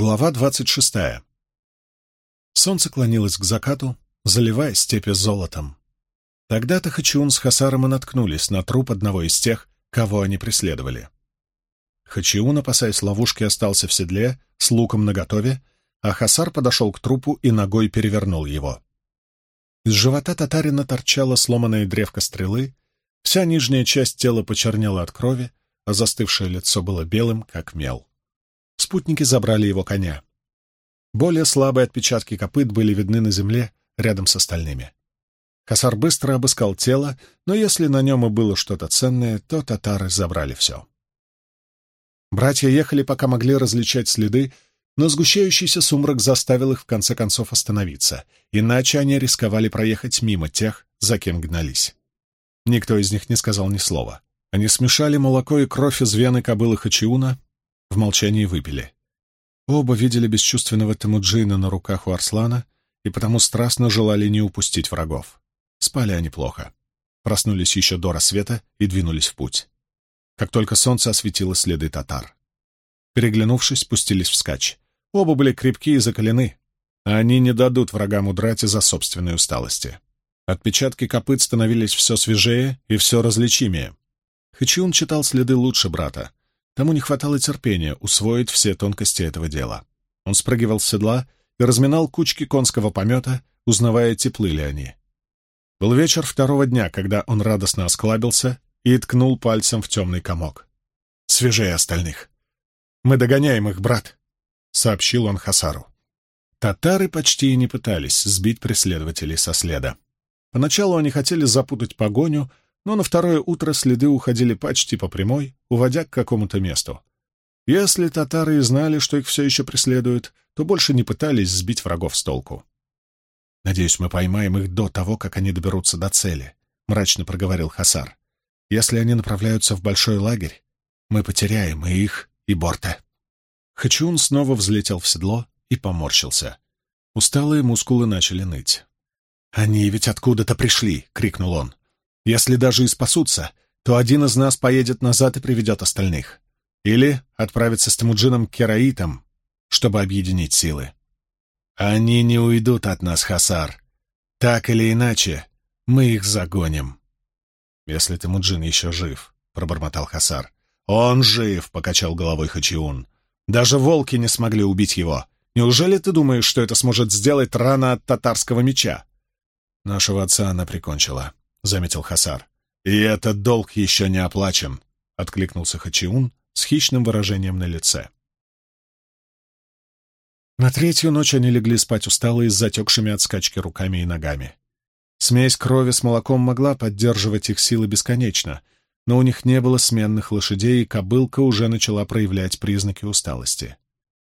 Глава двадцать шестая. Солнце клонилось к закату, заливая степи золотом. Тогда-то Хачиун с Хасаром и наткнулись на труп одного из тех, кого они преследовали. Хачиун, опасаясь ловушки, остался в седле, с луком наготове, а Хасар подошел к трупу и ногой перевернул его. Из живота татарина торчала сломанная древко стрелы, вся нижняя часть тела почернела от крови, а застывшее лицо было белым, как мел. Спутники забрали его коня. Более слабые отпечатки копыт были видны на земле рядом с остальными. Хасар быстро обыскал тело, но если на нем и было что-то ценное, то татары забрали все. Братья ехали, пока могли различать следы, но сгущающийся сумрак заставил их в конце концов остановиться, иначе они рисковали проехать мимо тех, за кем гнались. Никто из них не сказал ни слова. Они смешали молоко и кровь из вены кобылы Хачиуна, в молчании выпили. Оба видели бесчувственного Темуджина на руках у Арслана и потому страстно желали не упустить врагов. Спали они плохо. Проснулись еще до рассвета и двинулись в путь. Как только солнце осветило следы татар. Переглянувшись, спустились вскачь. Оба были крепки и закалены, а они не дадут врагам удрать из-за собственной усталости. Отпечатки копыт становились все свежее и все различимее. Хачиун читал следы лучше брата, Тому не хватало терпения усвоить все тонкости этого дела. Он спрыгивал с седла и разминал кучки конского помета, узнавая, теплы ли они. Был вечер второго дня, когда он радостно осклабился и ткнул пальцем в темный комок. «Свежее остальных. Мы догоняем их, брат», — сообщил он Хасару. Татары почти и не пытались сбить преследователей со следа. Поначалу они хотели запутать погоню, но на второе утро следы уходили почти по прямой, уводя к какому-то месту. Если татары знали, что их все еще преследуют, то больше не пытались сбить врагов с толку. «Надеюсь, мы поймаем их до того, как они доберутся до цели», — мрачно проговорил Хасар. «Если они направляются в большой лагерь, мы потеряем и их, и Борта». Хачун снова взлетел в седло и поморщился. Усталые мускулы начали ныть. «Они ведь откуда-то пришли!» — крикнул он. Если даже и спасутся, то один из нас поедет назад и приведет остальных. Или отправится с Тимуджином к Кераитам, чтобы объединить силы. Они не уйдут от нас, Хасар. Так или иначе, мы их загоним. Если Тимуджин еще жив, — пробормотал Хасар. Он жив, — покачал головой Хачиун. Даже волки не смогли убить его. Неужели ты думаешь, что это сможет сделать рана от татарского меча? Нашего отца она прикончила. — заметил Хасар. «И этот долг еще не оплачен», — откликнулся Хачиун с хищным выражением на лице. На третью ночь они легли спать усталые с затекшими от скачки руками и ногами. Смесь крови с молоком могла поддерживать их силы бесконечно, но у них не было сменных лошадей, и кобылка уже начала проявлять признаки усталости.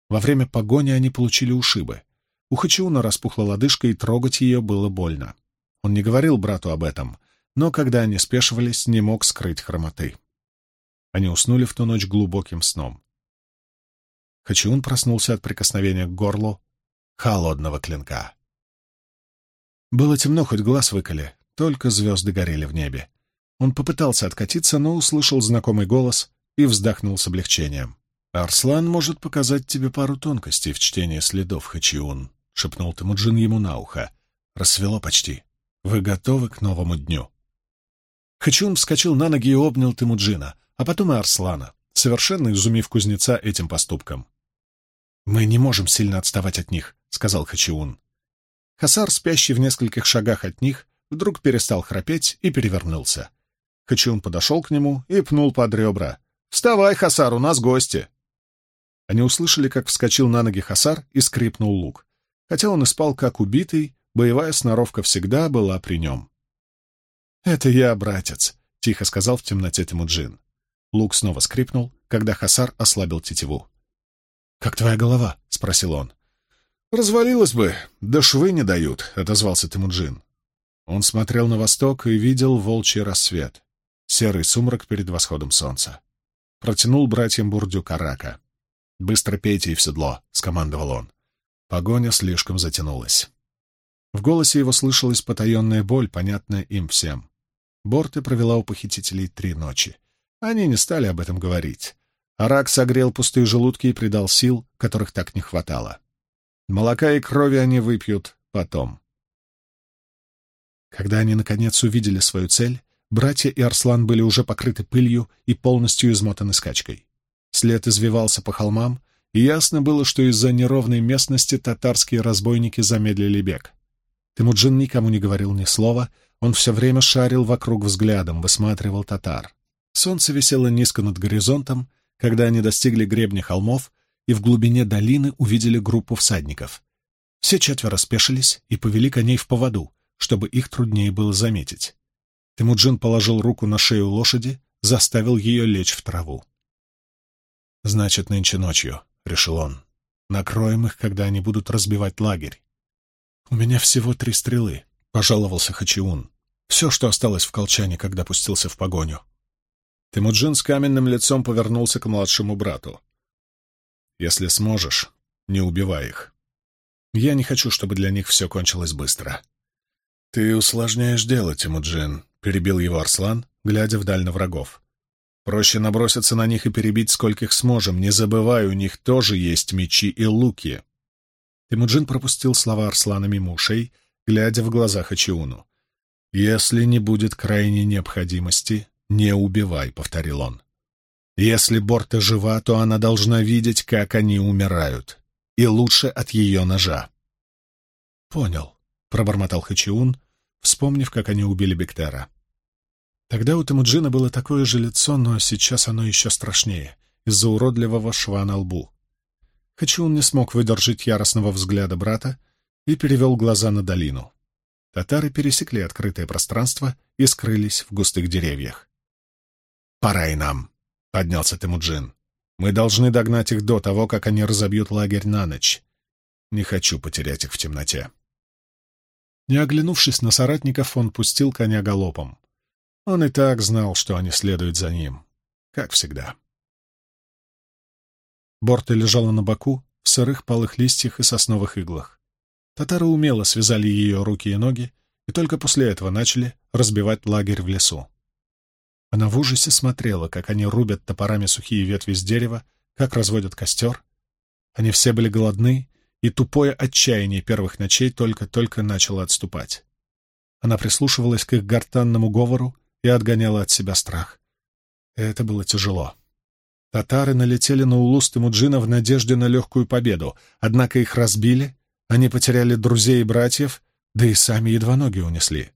Во время погони они получили ушибы. У Хачиуна распухла лодыжка, и трогать ее было больно. Он не говорил брату об этом, но когда они спешивались, не мог скрыть хромоты. Они уснули в ту ночь глубоким сном. Хачиун проснулся от прикосновения к горлу холодного клинка. Было темно, хоть глаз выколи, только звезды горели в небе. Он попытался откатиться, но услышал знакомый голос и вздохнул с облегчением. «Арслан может показать тебе пару тонкостей в чтении следов, Хачиун», — шепнул Темуджин ему на ухо. «Рассвело почти. Вы готовы к новому дню?» Хачун вскочил на ноги и обнял Тимуджина, а потом и Арслана, совершенно изумив кузнеца этим поступком. «Мы не можем сильно отставать от них», — сказал Хачиун. Хасар, спящий в нескольких шагах от них, вдруг перестал храпеть и перевернулся. Хачиун подошел к нему и пнул под ребра. «Вставай, Хасар, у нас гости!» Они услышали, как вскочил на ноги Хасар и скрипнул лук. Хотя он и спал как убитый, Боевая сноровка всегда была при нем. «Это я, братец», — тихо сказал в темноте Тимуджин. Лук снова скрипнул, когда Хасар ослабил тетиву. «Как твоя голова?» — спросил он. «Развалилась бы, да швы не дают», — отозвался Тимуджин. Он смотрел на восток и видел волчий рассвет, серый сумрак перед восходом солнца. Протянул братьям бурдю карака. «Быстро пейте и в седло», — скомандовал он. Погоня слишком затянулась. В голосе его слышалась потаенная боль, понятная им всем. Борты провела у похитителей три ночи. Они не стали об этом говорить. Арак согрел пустые желудки и придал сил, которых так не хватало. Молока и крови они выпьют потом. Когда они, наконец, увидели свою цель, братья и Арслан были уже покрыты пылью и полностью измотаны скачкой. След извивался по холмам, и ясно было, что из-за неровной местности татарские разбойники замедлили бег. Темуджин никому не говорил ни слова, он все время шарил вокруг взглядом, высматривал татар. Солнце висело низко над горизонтом, когда они достигли гребня холмов и в глубине долины увидели группу всадников. Все четверо спешились и повели коней в поводу, чтобы их труднее было заметить. Темуджин положил руку на шею лошади, заставил ее лечь в траву. «Значит, нынче ночью», — решил он. «Накроем их, когда они будут разбивать лагерь». «У меня всего три стрелы», — пожаловался Хачиун. «Все, что осталось в колчане, когда пустился в погоню». Темуджин с каменным лицом повернулся к младшему брату. «Если сможешь, не убивай их. Я не хочу, чтобы для них все кончилось быстро». «Ты усложняешь дело, Тимуджин», — перебил его Арслан, глядя вдаль на врагов. «Проще наброситься на них и перебить, скольких сможем. Не забывай, у них тоже есть мечи и луки». Тимуджин пропустил слова Арслана мимо ушей, глядя в глаза Хачиуну. «Если не будет крайней необходимости, не убивай», — повторил он. «Если Борта жива, то она должна видеть, как они умирают, и лучше от ее ножа». «Понял», пробормотал Хачиун, вспомнив, как они убили Бектера. Тогда у Темуджина было такое же лицо, но сейчас оно еще страшнее, из-за уродливого шва на лбу. Хачиун не смог выдержать яростного взгляда брата и перевел глаза на долину. Татары пересекли открытое пространство и скрылись в густых деревьях. «Пора и нам», — поднялся Темуджин. «Мы должны догнать их до того, как они разобьют лагерь на ночь. Не хочу потерять их в темноте». Не оглянувшись на соратников, он пустил коня галопом. Он и так знал, что они следуют за ним, как всегда. Борта лежала на боку, в сырых палых листьях и сосновых иглах. Татары умело связали ее руки и ноги, и только после этого начали разбивать лагерь в лесу. Она в ужасе смотрела, как они рубят топорами сухие ветви с дерева, как разводят костер. Они все были голодны и тупое отчаяние первых ночей только-только начало отступать. Она прислушивалась к их гортанному говору и отгоняла от себя страх. Это было тяжело. Татары налетели на улус Темуджина в надежде на легкую победу, однако их разбили, они потеряли друзей и братьев, да и сами едва ноги унесли.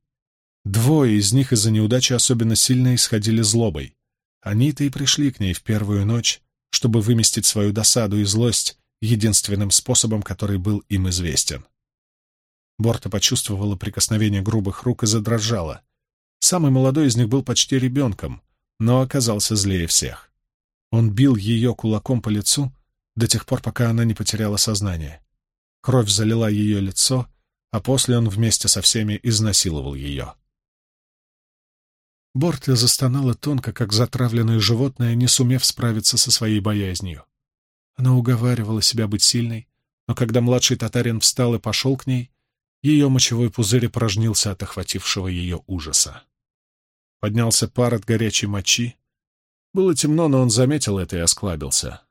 Двое из них из-за неудачи особенно сильно исходили злобой. Они-то и пришли к ней в первую ночь, чтобы выместить свою досаду и злость единственным способом, который был им известен. Борта почувствовала прикосновение грубых рук и задрожала. Самый молодой из них был почти ребенком, но оказался злее всех. Он бил ее кулаком по лицу до тех пор, пока она не потеряла сознание. Кровь залила ее лицо, а после он вместе со всеми изнасиловал ее. Борта застонала тонко, как затравленное животное, не сумев справиться со своей боязнью. Она уговаривала себя быть сильной, но когда младший татарин встал и пошел к ней, ее мочевой пузырь порожнился от охватившего ее ужаса. Поднялся пар от горячей мочи. Было темно, но он заметил это и осклабился.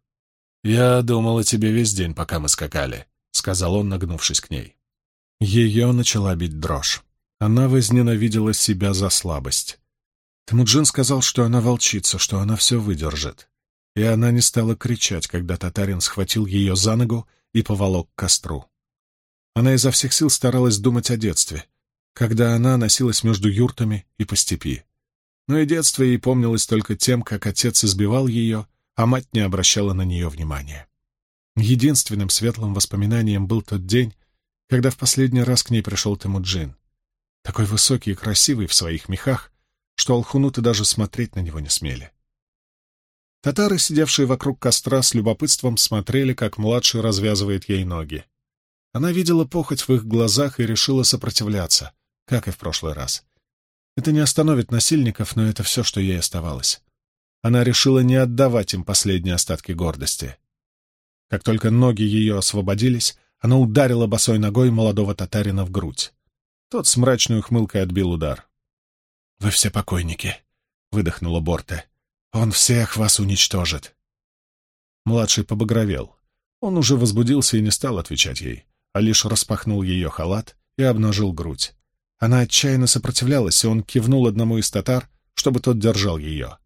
«Я думал о тебе весь день, пока мы скакали», — сказал он, нагнувшись к ней. Ее начала бить дрожь. Она возненавидела себя за слабость. Темуджин сказал, что она волчица, что она все выдержит и она не стала кричать, когда татарин схватил ее за ногу и поволок к костру. Она изо всех сил старалась думать о детстве, когда она носилась между юртами и по степи. Но и детство ей помнилось только тем, как отец избивал ее, а мать не обращала на нее внимания. Единственным светлым воспоминанием был тот день, когда в последний раз к ней пришел Темуджин. Такой высокий и красивый в своих мехах, что алхунуты даже смотреть на него не смели. Татары, сидевшие вокруг костра, с любопытством смотрели, как младший развязывает ей ноги. Она видела похоть в их глазах и решила сопротивляться, как и в прошлый раз. Это не остановит насильников, но это все, что ей оставалось. Она решила не отдавать им последние остатки гордости. Как только ноги ее освободились, она ударила босой ногой молодого татарина в грудь. Тот с мрачной ухмылкой отбил удар. «Вы все покойники», — выдохнула Борте. Он всех вас уничтожит. Младший побагровел. Он уже возбудился и не стал отвечать ей, а лишь распахнул ее халат и обнажил грудь. Она отчаянно сопротивлялась, и он кивнул одному из татар, чтобы тот держал ее.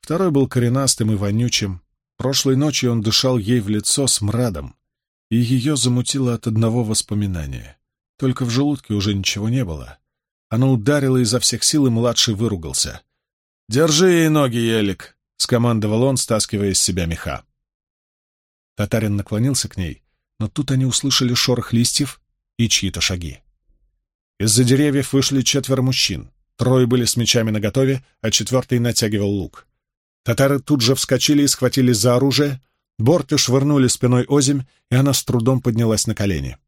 Второй был коренастым и вонючим. Прошлой ночью он дышал ей в лицо с мрадом, и ее замутило от одного воспоминания. Только в желудке уже ничего не было. Она ударила изо всех сил, и младший выругался. «Держи ей ноги, Елик!» — скомандовал он, стаскивая из себя меха. Татарин наклонился к ней, но тут они услышали шорох листьев и чьи-то шаги. Из-за деревьев вышли четверо мужчин. Трое были с мечами наготове, а четвертый натягивал лук. Татары тут же вскочили и схватились за оружие, борты швырнули спиной озимь, и она с трудом поднялась на колени.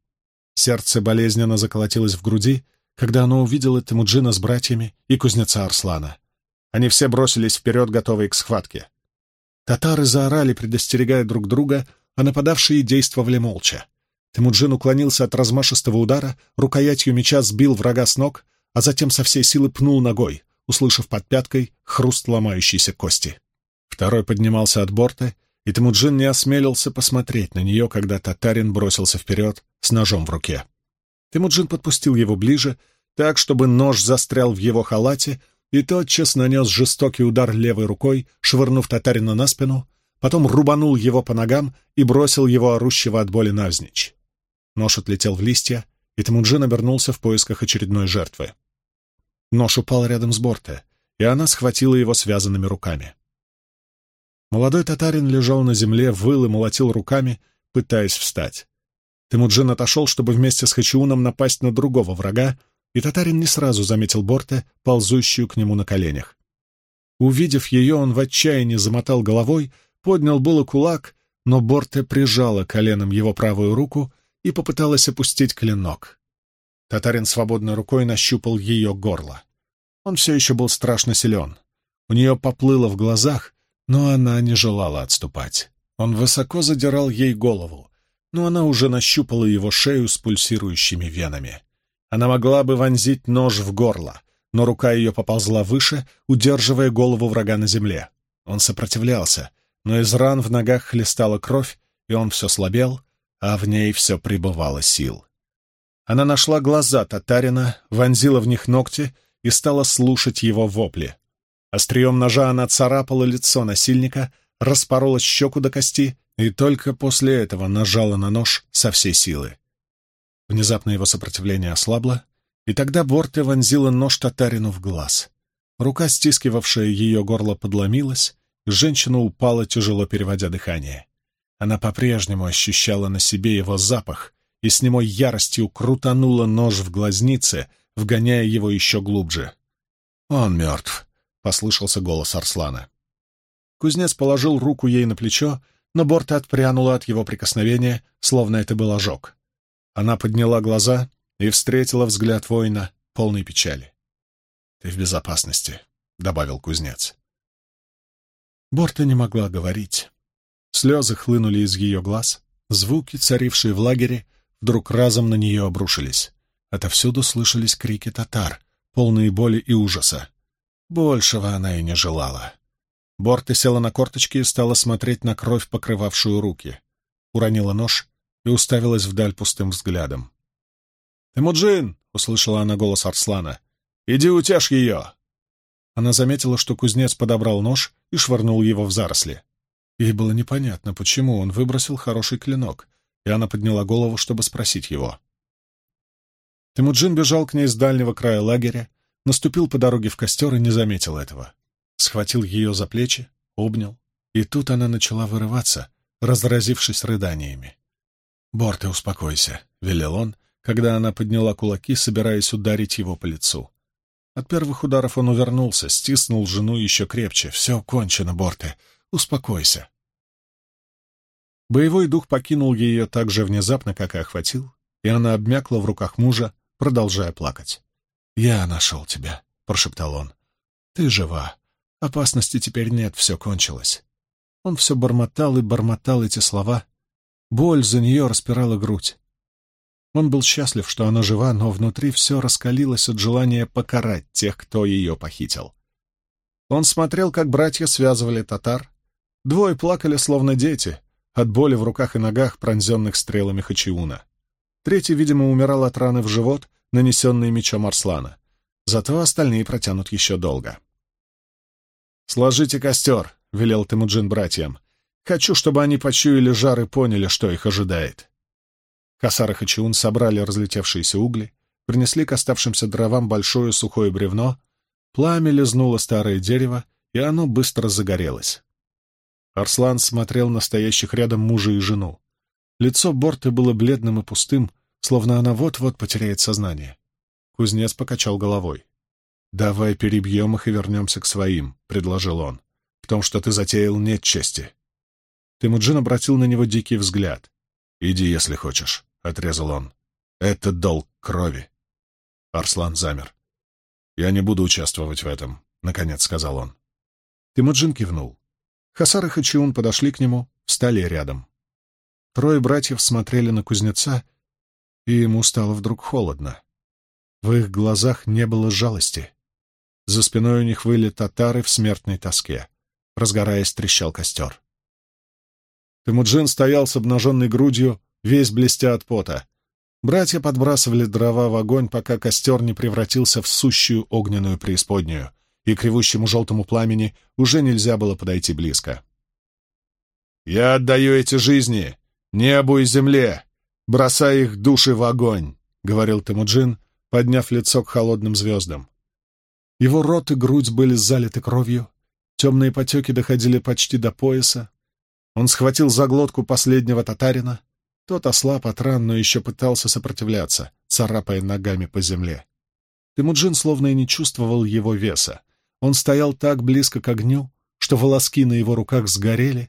Сердце болезненно заколотилось в груди, когда она увидела Темуджина с братьями и кузнеца Арслана. Они все бросились вперед, готовые к схватке. Татары заорали, предостерегая друг друга, а нападавшие действовали молча. Темуджин уклонился от размашистого удара, рукоятью меча сбил врага с ног, а затем со всей силы пнул ногой, услышав под пяткой хруст ломающейся кости. Второй поднимался от борта, и Темуджин не осмелился посмотреть на нее, когда татарин бросился вперед с ножом в руке. Темуджин подпустил его ближе, так, чтобы нож застрял в его халате, и тотчас нанес жестокий удар левой рукой, швырнув татарина на спину, потом рубанул его по ногам и бросил его орущего от боли навзничь. Нож отлетел в листья, и Темуджин обернулся в поисках очередной жертвы. Нож упал рядом с борта, и она схватила его связанными руками. Молодой татарин лежал на земле, выл и молотил руками, пытаясь встать. Темуджин отошел, чтобы вместе с Хачиуном напасть на другого врага, и татарин не сразу заметил Борте, ползущую к нему на коленях. Увидев ее, он в отчаянии замотал головой, поднял было кулак, но Борте прижала коленом его правую руку и попыталась опустить клинок. Татарин свободной рукой нащупал ее горло. Он все еще был страшно силен. У нее поплыло в глазах, но она не желала отступать. Он высоко задирал ей голову, но она уже нащупала его шею с пульсирующими венами. Она могла бы вонзить нож в горло, но рука ее поползла выше, удерживая голову врага на земле. Он сопротивлялся, но из ран в ногах хлестала кровь, и он все слабел, а в ней все пребывало сил. Она нашла глаза татарина, вонзила в них ногти и стала слушать его вопли. Острием ножа она царапала лицо насильника, распорола щеку до кости и только после этого нажала на нож со всей силы. Внезапно его сопротивление ослабло, и тогда Борте вонзила нож татарину в глаз. Рука, стискивавшая ее горло, подломилась, женщина упала, тяжело переводя дыхание. Она по-прежнему ощущала на себе его запах и с немой яростью крутанула нож в глазнице, вгоняя его еще глубже. «Он мертв», — послышался голос Арслана. Кузнец положил руку ей на плечо, но Борта отпрянула от его прикосновения, словно это был ожог. Она подняла глаза и встретила взгляд воина, полной печали. «Ты в безопасности», — добавил кузнец. Борта не могла говорить. Слезы хлынули из ее глаз, звуки, царившие в лагере, вдруг разом на нее обрушились. Отовсюду слышались крики татар, полные боли и ужаса. Большего она и не желала. Борта села на корточки и стала смотреть на кровь, покрывавшую руки. Уронила нож и уставилась вдаль пустым взглядом. «Темуджин!» — услышала она голос Арслана. «Иди утешь ее!» Она заметила, что кузнец подобрал нож и швырнул его в заросли. Ей было непонятно, почему он выбросил хороший клинок, и она подняла голову, чтобы спросить его. Темуджин бежал к ней с дальнего края лагеря, наступил по дороге в костер и не заметил этого. Схватил ее за плечи, обнял, и тут она начала вырываться, разразившись рыданиями. «Борте, успокойся», — велел он, когда она подняла кулаки, собираясь ударить его по лицу. От первых ударов он увернулся, стиснул жену еще крепче. «Все кончено, Борте. Успокойся». Боевой дух покинул ее так же внезапно, как и охватил, и она обмякла в руках мужа, продолжая плакать. «Я нашел тебя», — прошептал он. «Ты жива. Опасности теперь нет, все кончилось». Он все бормотал и бормотал эти слова, Боль за нее распирала грудь. Он был счастлив, что она жива, но внутри все раскалилось от желания покарать тех, кто ее похитил. Он смотрел, как братья связывали татар, Двое плакали, словно дети, от боли в руках и ногах, пронзенных стрелами Хачиуна. Третий, видимо, умирал от раны в живот, нанесенной мечом Арслана. Зато остальные протянут еще долго. «Сложите костер», — велел Темуджин братьям. «Хочу, чтобы они почуяли жар и поняли, что их ожидает». Касар и Хачиун собрали разлетевшиеся угли, принесли к оставшимся дровам большое сухое бревно, пламя лизнуло старое дерево, и оно быстро загорелось. Арслан смотрел на стоящих рядом мужа и жену. Лицо Борты было бледным и пустым, словно она вот-вот потеряет сознание. Кузнец покачал головой. «Давай перебьем их и вернемся к своим», — предложил он. «В том, что ты затеял, нет чести». Темуджин обратил на него дикий взгляд. «Иди, если хочешь», — отрезал он. «Это долг крови». Арслан замер. «Я не буду участвовать в этом», — наконец сказал он. Темуджин кивнул. Хасар и Хачиун подошли к нему, встали рядом. Трое братьев смотрели на кузнеца, и ему стало вдруг холодно. В их глазах не было жалости. За спиной у них выли татары в смертной тоске. Разгораясь, трещал костер. Темуджин стоял с обнаженной грудью, весь блестя от пота. Братья подбрасывали дрова в огонь, пока костер не превратился в сущую огненную преисподнюю, и к ревущему желтому пламени уже нельзя было подойти близко. «Я отдаю эти жизни небу и земле, бросая их души в огонь», — говорил Темуджин, подняв лицо к холодным звездам. Его рот и грудь были залиты кровью, темные потеки доходили почти до пояса. Он схватил за глотку последнего татарина. Тот ослаб от ран, но еще пытался сопротивляться, царапая ногами по земле. Темуджин словно и не чувствовал его веса. Он стоял так близко к огню, что волоски на его руках сгорели,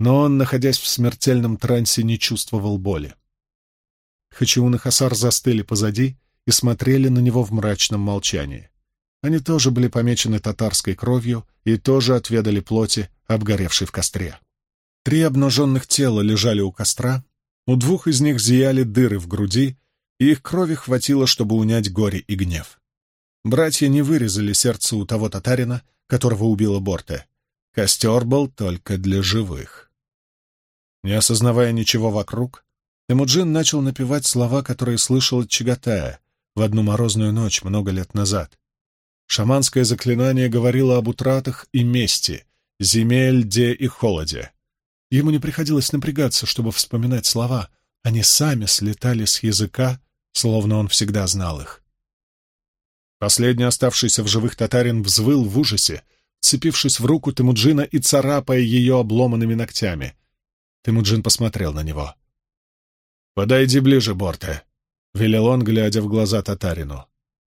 но он, находясь в смертельном трансе, не чувствовал боли. Хачиун и Хасар застыли позади и смотрели на него в мрачном молчании. Они тоже были помечены татарской кровью и тоже отведали плоти, обгоревшей в костре. Три обнаженных тела лежали у костра, у двух из них зияли дыры в груди, и их крови хватило, чтобы унять горе и гнев. Братья не вырезали сердце у того татарина, которого убила Борте. Костер был только для живых. Не осознавая ничего вокруг, Темуджин начал напевать слова, которые слышал от Чагатая в одну морозную ночь много лет назад. Шаманское заклинание говорило об утратах и мести, земель, де и холоде. Ему не приходилось напрягаться, чтобы вспоминать слова. Они сами слетали с языка, словно он всегда знал их. Последний оставшийся в живых татарин взвыл в ужасе, цепившись в руку Темуджина и царапая ее обломанными ногтями. Темуджин посмотрел на него. «Подойди ближе, Борте», — велел он, глядя в глаза татарину.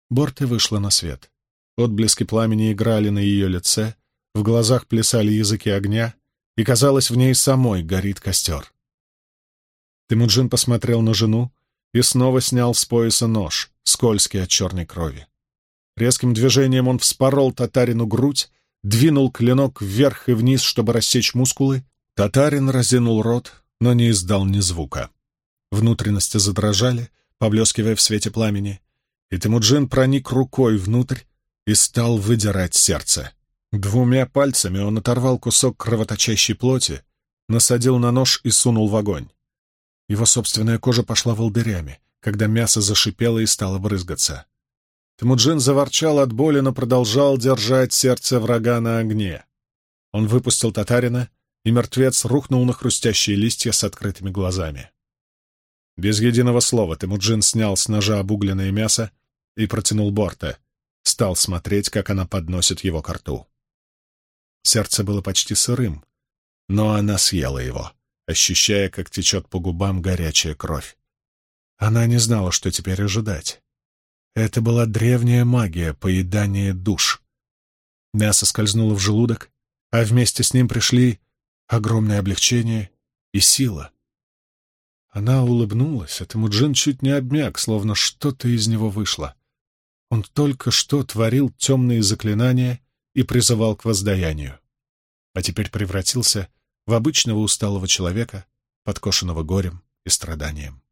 Борте вышла на свет. Отблески пламени играли на ее лице, в глазах плясали языки огня, и, казалось, в ней самой горит костер. Тимуджин посмотрел на жену и снова снял с пояса нож, скользкий от черной крови. Резким движением он вспорол татарину грудь, двинул клинок вверх и вниз, чтобы рассечь мускулы. Татарин разинул рот, но не издал ни звука. Внутренности задрожали, поблескивая в свете пламени, и Тимуджин проник рукой внутрь и стал выдирать сердце. Двумя пальцами он оторвал кусок кровоточащей плоти, насадил на нож и сунул в огонь. Его собственная кожа пошла волдырями, когда мясо зашипело и стало брызгаться. Темуджин заворчал от боли, но продолжал держать сердце врага на огне. Он выпустил татарина, и мертвец рухнул на хрустящие листья с открытыми глазами. Без единого слова Темуджин снял с ножа обугленное мясо и протянул Борта стал смотреть, как она подносит его к рту. Сердце было почти сырым, но она съела его, ощущая, как течет по губам горячая кровь. Она не знала, что теперь ожидать. Это была древняя магия поедания душ. Мясо скользнуло в желудок, а вместе с ним пришли огромное облегчение и сила. Она улыбнулась, а Темуджин чуть не обмяк, словно что-то из него вышло. Он только что творил темные заклинания и призывал к воздаянию, а теперь превратился в обычного усталого человека, подкошенного горем и страданием.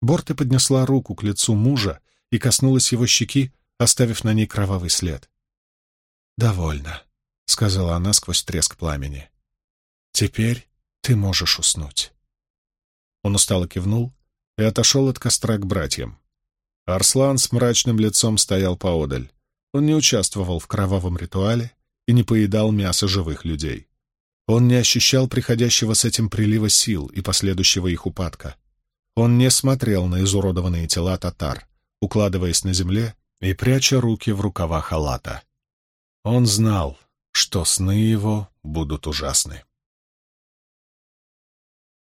Борта поднесла руку к лицу мужа и коснулась его щеки, оставив на ней кровавый след. «Довольно», — сказала она сквозь треск пламени. «Теперь ты можешь уснуть». Он устало кивнул и отошел от костра к братьям. Арслан с мрачным лицом стоял поодаль. Он не участвовал в кровавом ритуале и не поедал мясо живых людей. Он не ощущал приходящего с этим прилива сил и последующего их упадка. Он не смотрел на изуродованные тела татар, укладываясь на земле и пряча руки в рукава халата. Он знал, что сны его будут ужасны.